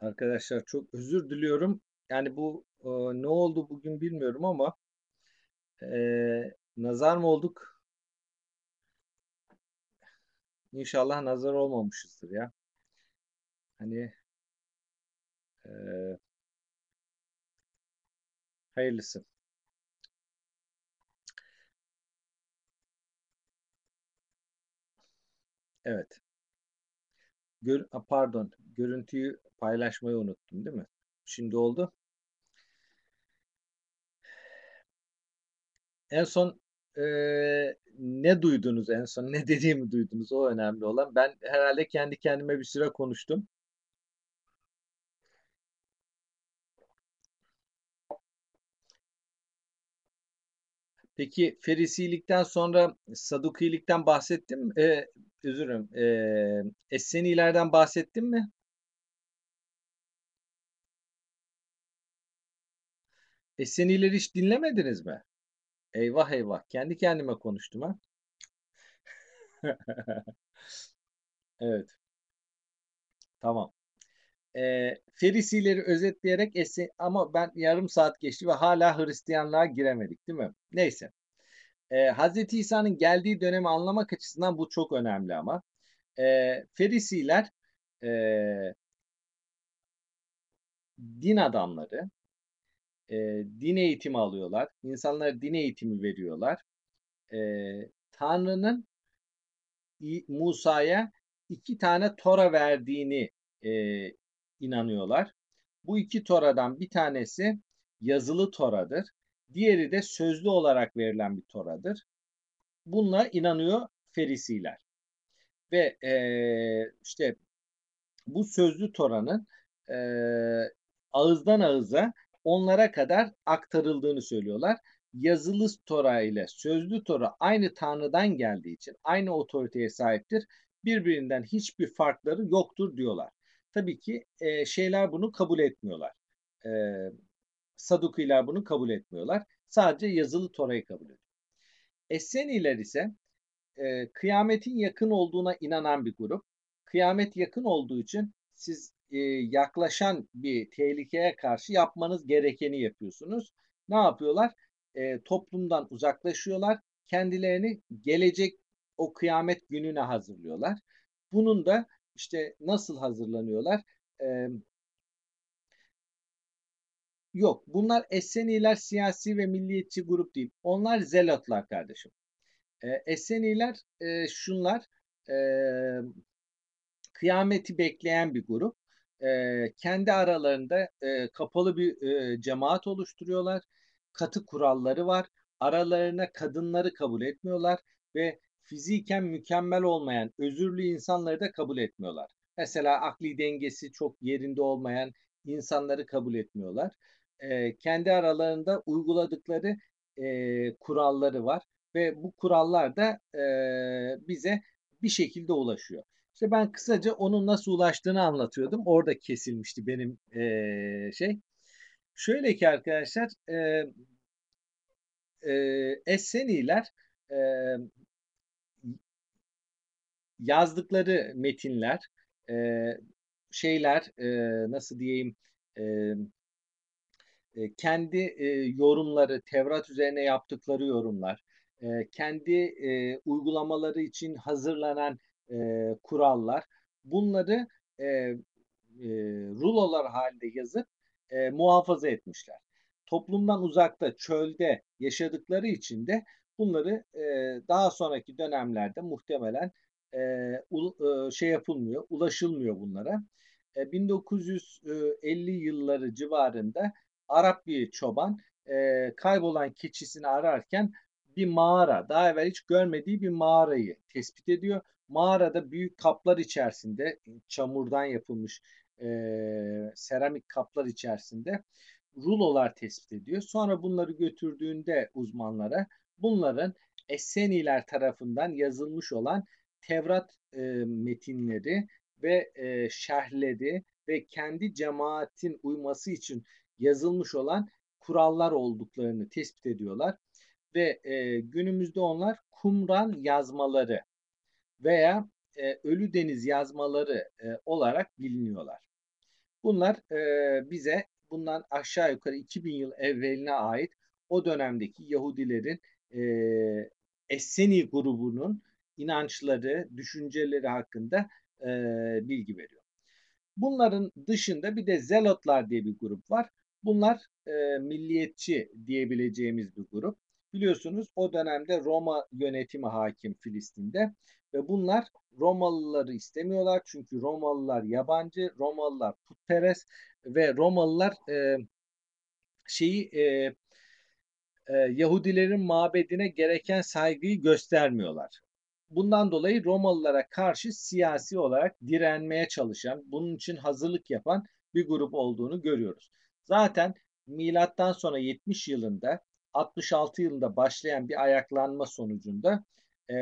Arkadaşlar çok özür diliyorum. Yani bu e, ne oldu bugün bilmiyorum ama e, nazar mı olduk? İnşallah nazar olmamışızdır ya. Hani e, hayırlısı. Evet. Gör, pardon, görüntüyü paylaşmayı unuttum değil mi? Şimdi oldu. En son e, ne duydunuz en son? Ne dediğimi duydunuz? O önemli olan. Ben herhalde kendi kendime bir süre konuştum. Peki Ferisilikten sonra Sadukilikten bahsettim mi? Ee, özür dilerim. Ee, Essenilerden bahsettim mi? Essenileri hiç dinlemediniz mi? Eyvah eyvah. Kendi kendime konuştum ha. Evet. Tamam. Ee, Ferisileri özetleyerek Essen ama ben yarım saat geçti ve hala Hristiyanlığa giremedik değil mi? Neyse. Ee, Hazreti İsa'nın geldiği dönemi anlamak açısından bu çok önemli ama. Ee, Ferisiler e, din adamları, e, din eğitimi alıyorlar. İnsanlara din eğitimi veriyorlar. E, Tanrı'nın Musa'ya iki tane Tora verdiğini e, inanıyorlar. Bu iki Tora'dan bir tanesi yazılı Tora'dır. Diğeri de sözlü olarak verilen bir Tora'dır. Bununla inanıyor Ferisiler. Ve e, işte bu sözlü Tora'nın e, ağızdan ağıza onlara kadar aktarıldığını söylüyorlar. Yazılı Tora ile sözlü Tora aynı Tanrı'dan geldiği için aynı otoriteye sahiptir. Birbirinden hiçbir farkları yoktur diyorlar. Tabii ki e, şeyler bunu kabul etmiyorlar. E, Sadukiler bunu kabul etmiyorlar. Sadece yazılı Tora'yı kabul ediyor. Esseniler ise e, kıyametin yakın olduğuna inanan bir grup. Kıyamet yakın olduğu için siz e, yaklaşan bir tehlikeye karşı yapmanız gerekeni yapıyorsunuz. Ne yapıyorlar? E, toplumdan uzaklaşıyorlar. Kendilerini gelecek o kıyamet gününe hazırlıyorlar. Bunun da işte nasıl hazırlanıyorlar? E, yok bunlar Esseniler siyasi ve milliyetçi grup değil. Onlar zelotlar kardeşim. E, Esseniler e, şunlar e, kıyameti bekleyen bir grup. E, kendi aralarında e, kapalı bir e, cemaat oluşturuyorlar. Katı kuralları var. Aralarına kadınları kabul etmiyorlar ve fiziken mükemmel olmayan özürlü insanları da kabul etmiyorlar. Mesela akli dengesi çok yerinde olmayan insanları kabul etmiyorlar. E, kendi aralarında uyguladıkları e, kuralları var ve bu kurallar da e, bize bir şekilde ulaşıyor. İşte ben kısaca onun nasıl ulaştığını anlatıyordum. Orada kesilmişti benim e, şey. Şöyle ki arkadaşlar e, e, Esseniler e, yazdıkları metinler e, şeyler e, nasıl diyeyim e, e, kendi e, yorumları Tevrat üzerine yaptıkları yorumlar e, kendi e, uygulamaları için hazırlanan e, kurallar bunları e, e, rulolar halinde yazıp e, muhafaza etmişler. Toplumdan uzakta, çölde yaşadıkları için de bunları e, daha sonraki dönemlerde muhtemelen e, u, e, şey yapılmıyor, ulaşılmıyor bunlara. E, 1950 yılları civarında Arap bir çoban e, kaybolan keçisini ararken bir mağara, daha evvel hiç görmediği bir mağarayı tespit ediyor. Mağarada büyük kaplar içerisinde, çamurdan yapılmış e, seramik kaplar içerisinde rulolar tespit ediyor. Sonra bunları götürdüğünde uzmanlara bunların Esseniler tarafından yazılmış olan Tevrat e, metinleri ve e, şerhleri ve kendi cemaatin uyması için yazılmış olan kurallar olduklarını tespit ediyorlar ve e, günümüzde onlar Kumran yazmaları veya e, Ölü Deniz yazmaları e, olarak biliniyorlar. Bunlar e, bize bundan aşağı yukarı 2000 yıl evveline ait o dönemdeki Yahudilerin e, Esseni grubunun inançları, düşünceleri hakkında e, bilgi veriyor. Bunların dışında bir de Zelotlar diye bir grup var. Bunlar e, milliyetçi diyebileceğimiz bir grup. Biliyorsunuz o dönemde Roma yönetimi hakim Filistin'de ve bunlar Romalıları istemiyorlar çünkü Romalılar yabancı, Romalılar putperest ve Romalılar e, şeyi e, e, Yahudilerin mabedine gereken saygıyı göstermiyorlar. Bundan dolayı Romalılara karşı siyasi olarak direnmeye çalışan, bunun için hazırlık yapan bir grup olduğunu görüyoruz. Zaten milattan sonra 70 yılında 66 yılında başlayan bir ayaklanma sonucunda e,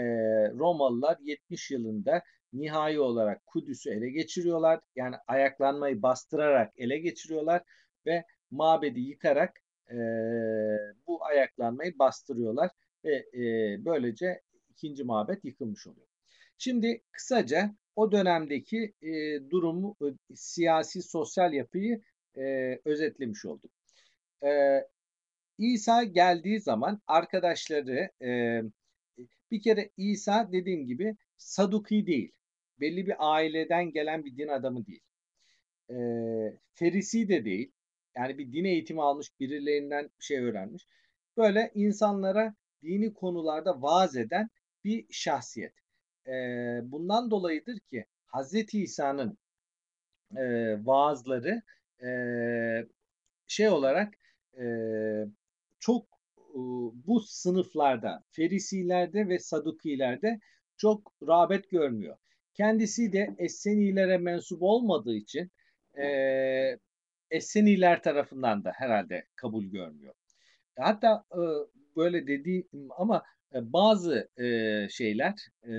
Romalılar 70 yılında nihai olarak Kudüs'ü ele geçiriyorlar. Yani ayaklanmayı bastırarak ele geçiriyorlar ve mabedi yıkarak e, bu ayaklanmayı bastırıyorlar ve e, böylece ikinci mabet yıkılmış oluyor. Şimdi kısaca o dönemdeki e, durumu, e, siyasi, sosyal yapıyı e, özetlemiş olduk. E, İsa geldiği zaman arkadaşları e, bir kere İsa dediğim gibi Saduki değil. Belli bir aileden gelen bir din adamı değil. E, Ferisi de değil. Yani bir din eğitimi almış birilerinden bir şey öğrenmiş. Böyle insanlara dini konularda vaaz eden bir şahsiyet. E, bundan dolayıdır ki Hazreti İsa'nın e, vaazları e, şey olarak e, çok e, bu sınıflarda, Ferisilerde ve Sadukilerde çok rağbet görmüyor. Kendisi de Essenilere mensup olmadığı için e, Esseniler tarafından da herhalde kabul görmüyor. Hatta e, böyle dediğim ama bazı e, şeyler, e,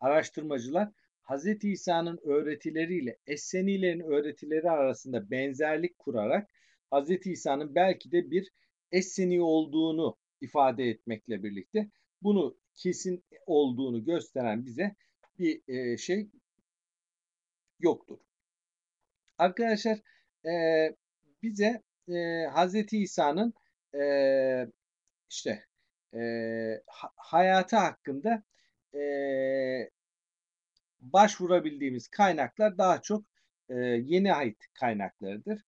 araştırmacılar Hz. İsa'nın öğretileriyle Essenilerin öğretileri arasında benzerlik kurarak Hz. İsa'nın belki de bir Esseni olduğunu ifade etmekle birlikte bunu kesin olduğunu gösteren bize bir e, şey yoktur. Arkadaşlar e, bize e, Hz. İsa'nın e, işte e, hayatı hakkında e, başvurabildiğimiz kaynaklar daha çok e, yeni ait kaynaklarıdır.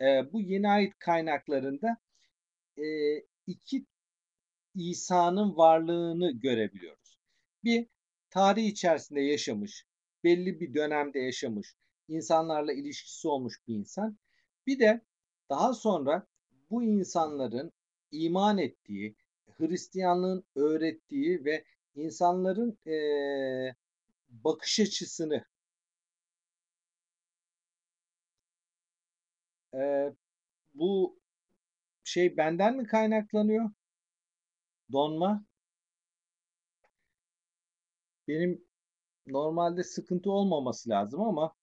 E, bu yeni ait kaynaklarında e, iki İsa'nın varlığını görebiliyoruz. Bir, tarih içerisinde yaşamış, belli bir dönemde yaşamış, insanlarla ilişkisi olmuş bir insan. Bir de daha sonra bu insanların iman ettiği, Hristiyanlığın öğrettiği ve insanların e, bakış açısını e, bu şey benden mi kaynaklanıyor? Donma. Benim normalde sıkıntı olmaması lazım ama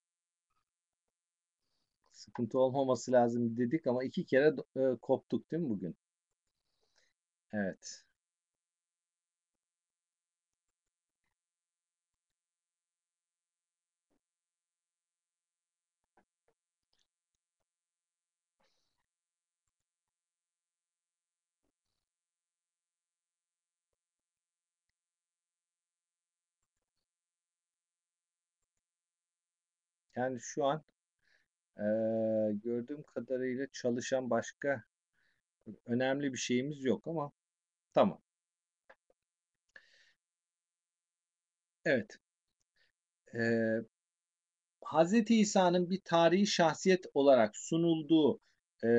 sıkıntı olmaması lazım dedik ama iki kere e, koptuk değil mi bugün? Evet. Yani şu an e, gördüğüm kadarıyla çalışan başka önemli bir şeyimiz yok ama tamam. Evet. Ee, Hz. İsa'nın bir tarihi şahsiyet olarak sunulduğu e,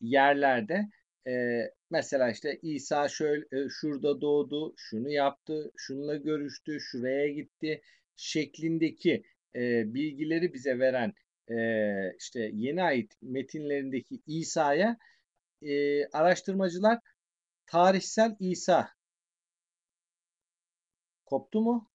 yerlerde e, mesela işte İsa şöyle e, şurada doğdu, şunu yaptı, şununla görüştü, şuraya gitti şeklindeki e, bilgileri bize veren e, işte yeni ait metinlerindeki İsa'ya e, araştırmacılar tarihsel İsa koptu mu?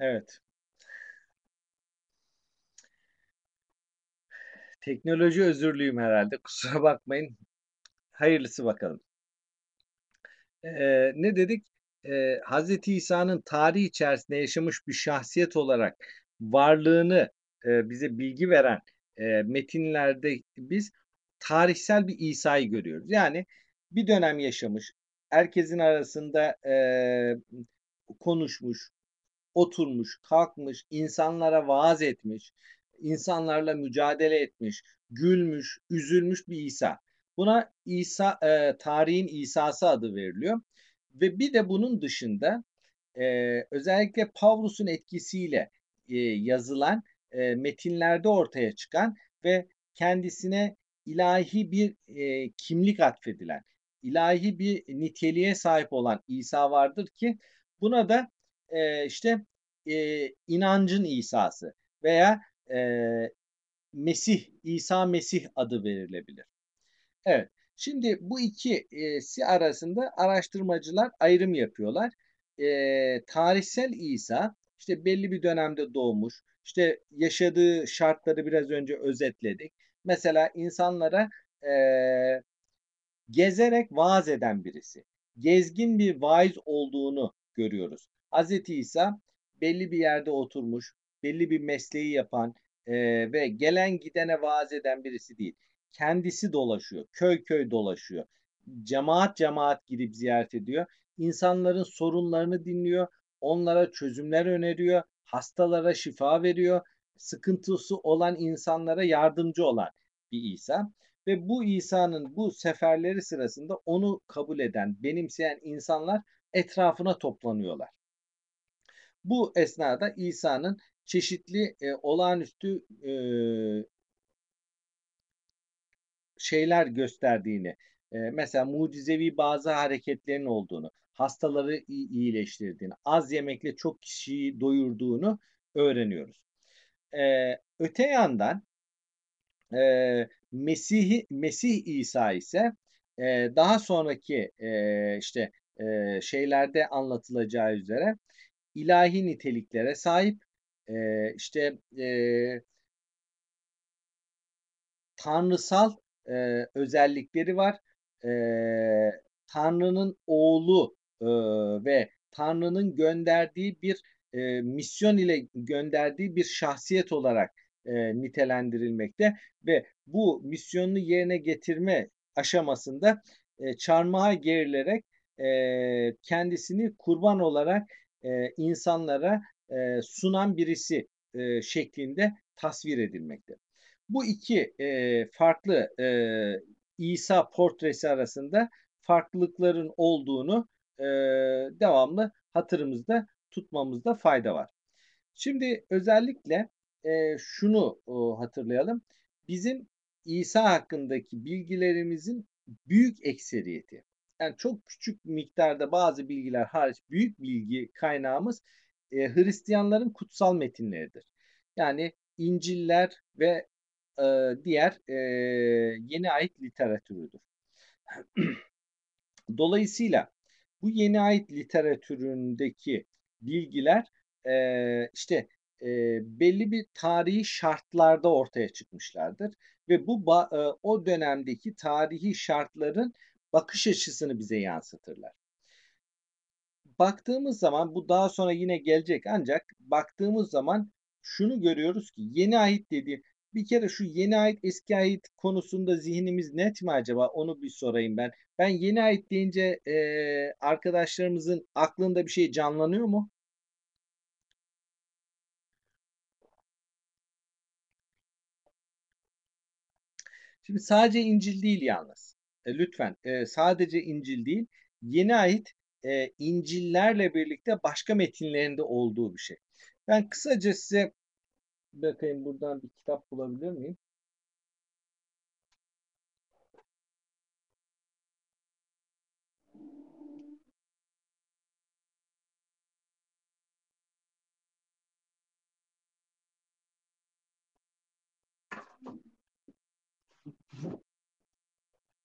Evet. Teknoloji özürlüyüm herhalde. Kusura bakmayın. hayırlısı bakalım. Ee, ne dedik? Ee, Hazreti İsa'nın tarih içerisinde yaşamış bir şahsiyet olarak varlığını e, bize bilgi veren e, metinlerde biz tarihsel bir İsa'yı görüyoruz. Yani bir dönem yaşamış, herkesin arasında e, konuşmuş, oturmuş, kalkmış, insanlara vaaz etmiş, insanlarla mücadele etmiş, gülmüş, üzülmüş bir İsa. Buna İsa e, tarihin İsa'sı adı veriliyor. Ve bir de bunun dışında e, özellikle Pavlus'un etkisiyle e, yazılan e, metinlerde ortaya çıkan ve kendisine ilahi bir e, kimlik atfedilen, ilahi bir niteliğe sahip olan İsa vardır ki buna da e, işte e, inancın İsa'sı veya e, Mesih, İsa Mesih adı verilebilir. Evet. Şimdi bu ikisi arasında araştırmacılar ayrım yapıyorlar. E, tarihsel İsa işte belli bir dönemde doğmuş. İşte yaşadığı şartları biraz önce özetledik. Mesela insanlara e, gezerek vaaz eden birisi. Gezgin bir vaiz olduğunu görüyoruz. Hz. İsa belli bir yerde oturmuş, belli bir mesleği yapan e, ve gelen gidene vaaz eden birisi değil. Kendisi dolaşıyor, köy köy dolaşıyor. Cemaat cemaat gidip ziyaret ediyor. İnsanların sorunlarını dinliyor, onlara çözümler öneriyor, hastalara şifa veriyor, sıkıntısı olan insanlara yardımcı olan bir İsa. Ve bu İsa'nın bu seferleri sırasında onu kabul eden, benimseyen insanlar etrafına toplanıyorlar. Bu esnada İsa'nın çeşitli e, olağanüstü e, şeyler gösterdiğini, e, mesela mucizevi bazı hareketlerin olduğunu, hastaları iyileştirdiğini, az yemekle çok kişiyi doyurduğunu öğreniyoruz. E, öte yandan e, Mesih Mesih İsa ise e, daha sonraki e, işte e, şeylerde anlatılacağı üzere ilahi niteliklere sahip e, işte e, tanrısal e, özellikleri var. E, Tanrı'nın oğlu e, ve Tanrı'nın gönderdiği bir e, misyon ile gönderdiği bir şahsiyet olarak e, nitelendirilmekte ve bu misyonunu yerine getirme aşamasında e, çarmıha gerilerek e, kendisini kurban olarak e, insanlara e, sunan birisi e, şeklinde tasvir edilmekte. Bu iki e, farklı e, İsa portresi arasında farklılıkların olduğunu e, devamlı hatırımızda tutmamızda fayda var. Şimdi özellikle e, şunu e, hatırlayalım. Bizim İsa hakkındaki bilgilerimizin büyük ekseriyeti, yani çok küçük miktarda bazı bilgiler hariç büyük bilgi kaynağımız e, Hristiyanların kutsal metinleridir. Yani İncil'ler ve e, diğer e, yeni ait literatürüdür. Dolayısıyla bu yeni ait literatüründeki bilgiler e, işte e, belli bir tarihi şartlarda ortaya çıkmışlardır ve bu e, o dönemdeki tarihi şartların bakış açısını bize yansıtırlar. Baktığımız zaman bu daha sonra yine gelecek ancak baktığımız zaman şunu görüyoruz ki yeni ait dediğim bir kere şu yeni ait eski ait konusunda zihnimiz net mi acaba onu bir sorayım ben. Ben yeni ait deyince e, arkadaşlarımızın aklında bir şey canlanıyor mu? Şimdi sadece İncil değil yalnız. E, lütfen e, sadece İncil değil. Yeni ait e, İncil'lerle birlikte başka metinlerinde olduğu bir şey. Ben kısaca size bakayım buradan bir kitap bulabilir miyim?